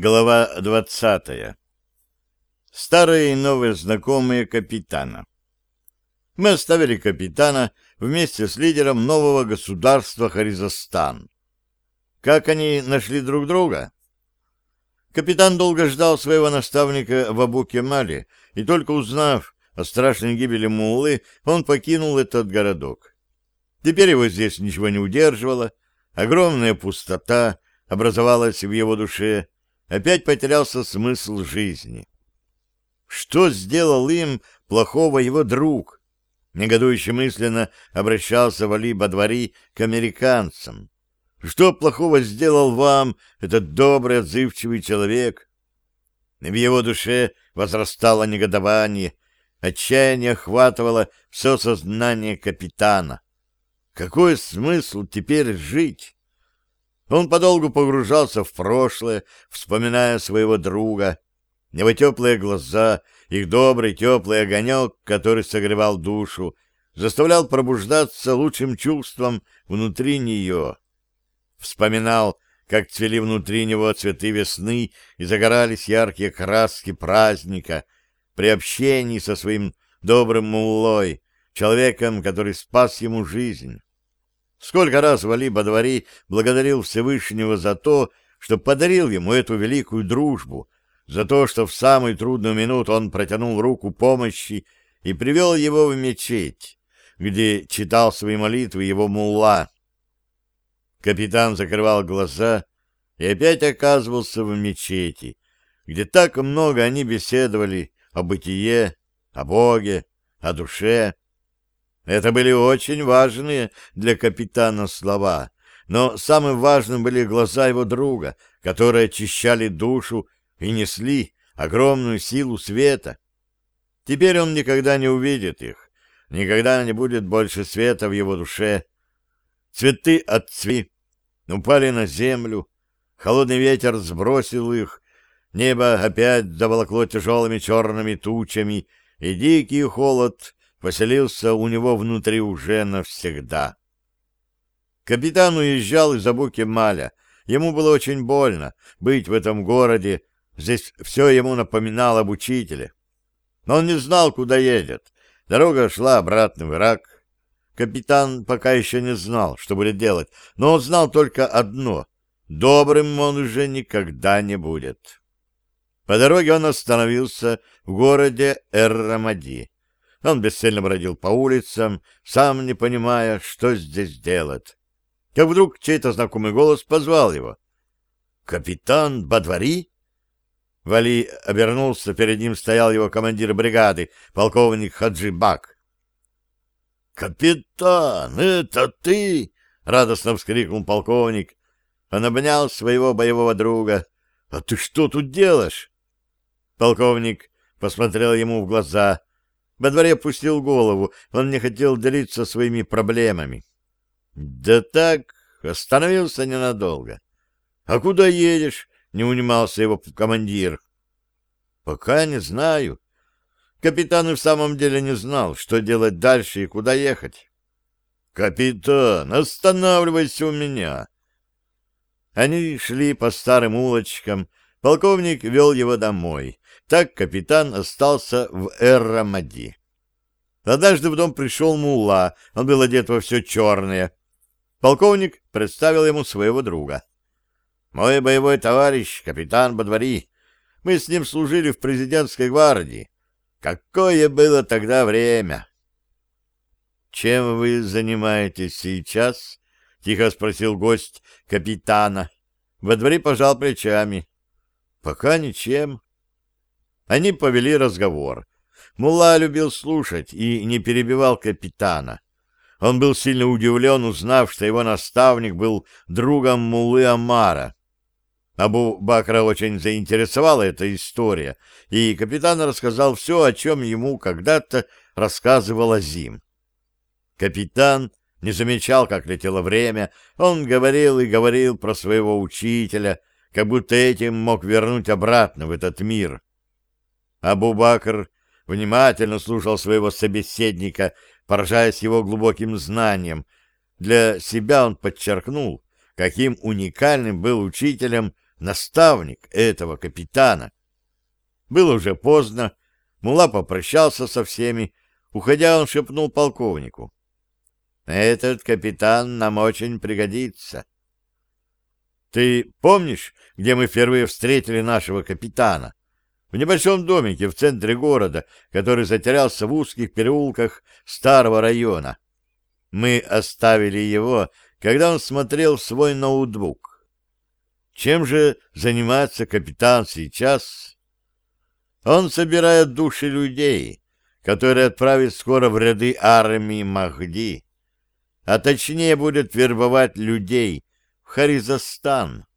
Глава двадцатая. Старые и новые знакомые капитана. Мы оставили капитана вместе с лидером нового государства Харизостан. Как они нашли друг друга? Капитан долго ждал своего наставника в Абу-Кемале, и только узнав о страшной гибели Муллы, он покинул этот городок. Теперь его здесь ничего не удерживало, огромная пустота образовалась в его душе, опять потерялся смысл жизни. Что сделал им плохого его друг? Негодующе мысленно обращался Вали Бадвари к американцам. Что плохого сделал вам этот добрый, отзывчивый человек? В его душе возрастало негодование, отчаяние охватывало все сознание капитана. Какой смысл теперь жить? Он подолгу погружался в прошлое, вспоминая своего друга, его теплые глаза, их добрый теплый огонек, который согревал душу, заставлял пробуждаться лучшим чувством внутри нее. Вспоминал, как цвели внутри него цветы весны и загорались яркие краски праздника при общении со своим добрым муллой, человеком, который спас ему жизнь. Сколько раз Вали Бадвари благодарил Всевышнего за то, что подарил ему эту великую дружбу, за то, что в самую трудную минуту он протянул руку помощи и привел его в мечеть, где читал свои молитвы его мулла. Капитан закрывал глаза и опять оказывался в мечети, где так много они беседовали о бытие, о Боге, о душе. Это были очень важные для капитана слова, но самым важным были глаза его друга, которые очищали душу и несли огромную силу света. Теперь он никогда не увидит их, никогда не будет больше света в его душе. Цветы отцви, упали на землю, холодный ветер сбросил их, небо опять заволокло тяжелыми черными тучами, и дикий холод поселился у него внутри уже навсегда. Капитан уезжал из Абуки Маля. Ему было очень больно быть в этом городе. Здесь все ему напоминало об учителе. Но он не знал, куда едет. Дорога шла обратно в Ирак. Капитан пока еще не знал, что будет делать, но он знал только одно — добрым он уже никогда не будет. По дороге он остановился в городе Эр-Рамади. Он бесцельно бродил по улицам, сам не понимая, что здесь делать. Как вдруг чей-то знакомый голос позвал его. «Капитан Бадвари?» Вали обернулся, перед ним стоял его командир бригады, полковник Хаджи Бак. «Капитан, это ты!» — радостно вскрикнул полковник. Он обнял своего боевого друга. «А ты что тут делаешь?» Полковник посмотрел ему в глаза. Во дворе опустил голову, он не хотел делиться своими проблемами. Да так, остановился ненадолго. — А куда едешь? — не унимался его командир. — Пока не знаю. Капитан и в самом деле не знал, что делать дальше и куда ехать. — Капитан, останавливайся у меня. Они шли по старым улочкам, полковник вел его домой. Так капитан остался в Эр-Рамади. Однажды в дом пришел мулла, он был одет во все черное. Полковник представил ему своего друга. «Мой боевой товарищ, капитан Бадвари. Мы с ним служили в президентской гвардии. Какое было тогда время!» «Чем вы занимаетесь сейчас?» — тихо спросил гость капитана. Дворе пожал плечами. «Пока ничем. Они повели разговор. Мулла любил слушать и не перебивал капитана. Он был сильно удивлен, узнав, что его наставник был другом Муллы Амара. Абу Бакра очень заинтересовала эта история, и капитан рассказал все, о чем ему когда-то рассказывал Азим. Капитан не замечал, как летело время, он говорил и говорил про своего учителя, как будто этим мог вернуть обратно в этот мир. Абу-Бакр внимательно слушал своего собеседника, поражаясь его глубоким знанием. Для себя он подчеркнул, каким уникальным был учителем наставник этого капитана. Было уже поздно, Мула попрощался со всеми, уходя он шепнул полковнику. «Этот капитан нам очень пригодится». «Ты помнишь, где мы впервые встретили нашего капитана?» В небольшом домике в центре города, который затерялся в узких переулках старого района. Мы оставили его, когда он смотрел свой ноутбук. Чем же занимается капитан сейчас? Он собирает души людей, которые отправит скоро в ряды армии Махди, а точнее будет вербовать людей в Харизостан.